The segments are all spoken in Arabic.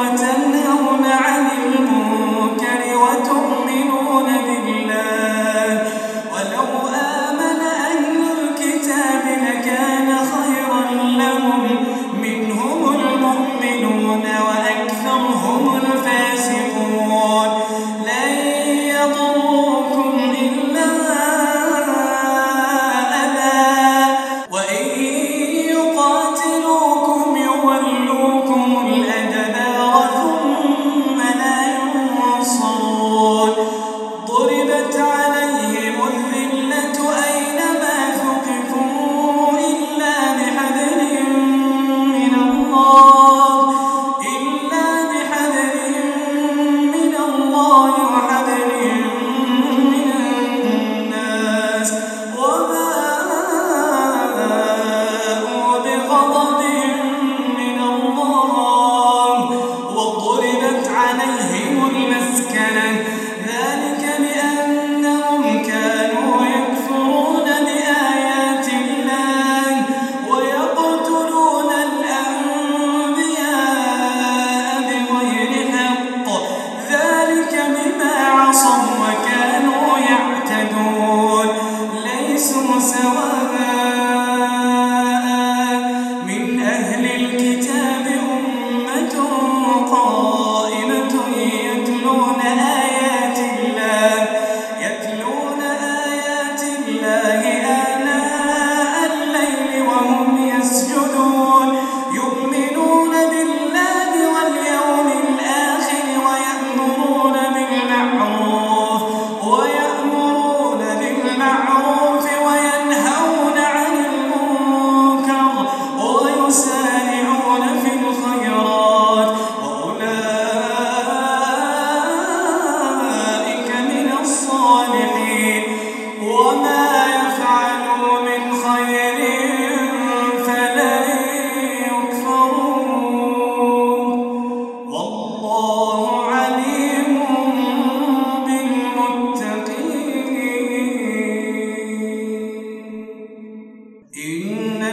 one ضربت على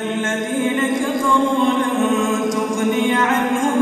الذين كفروا لن تغني عنهم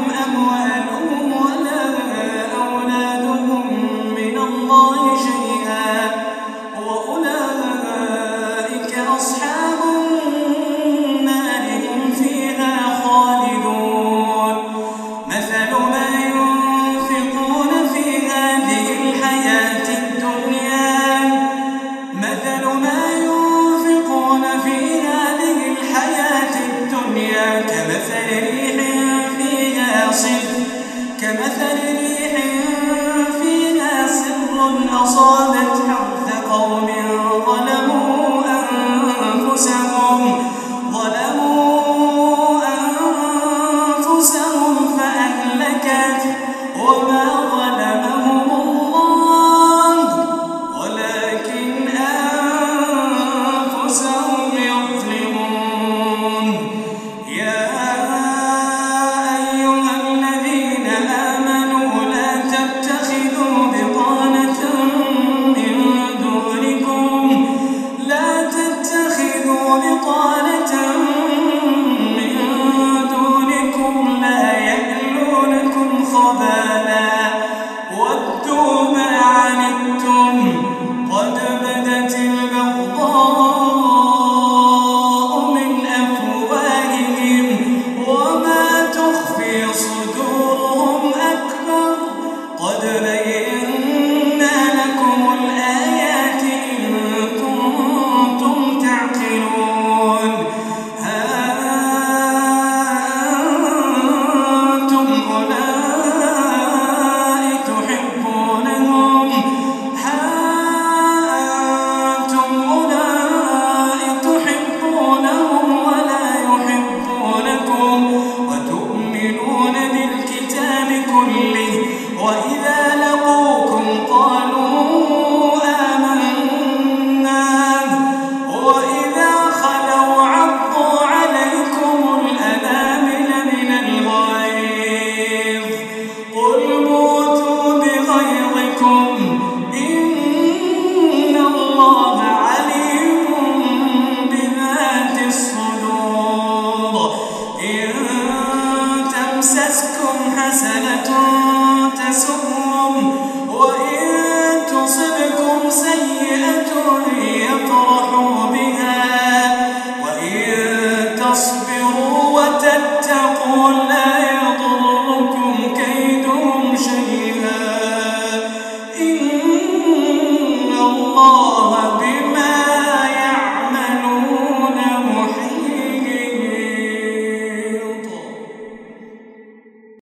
one.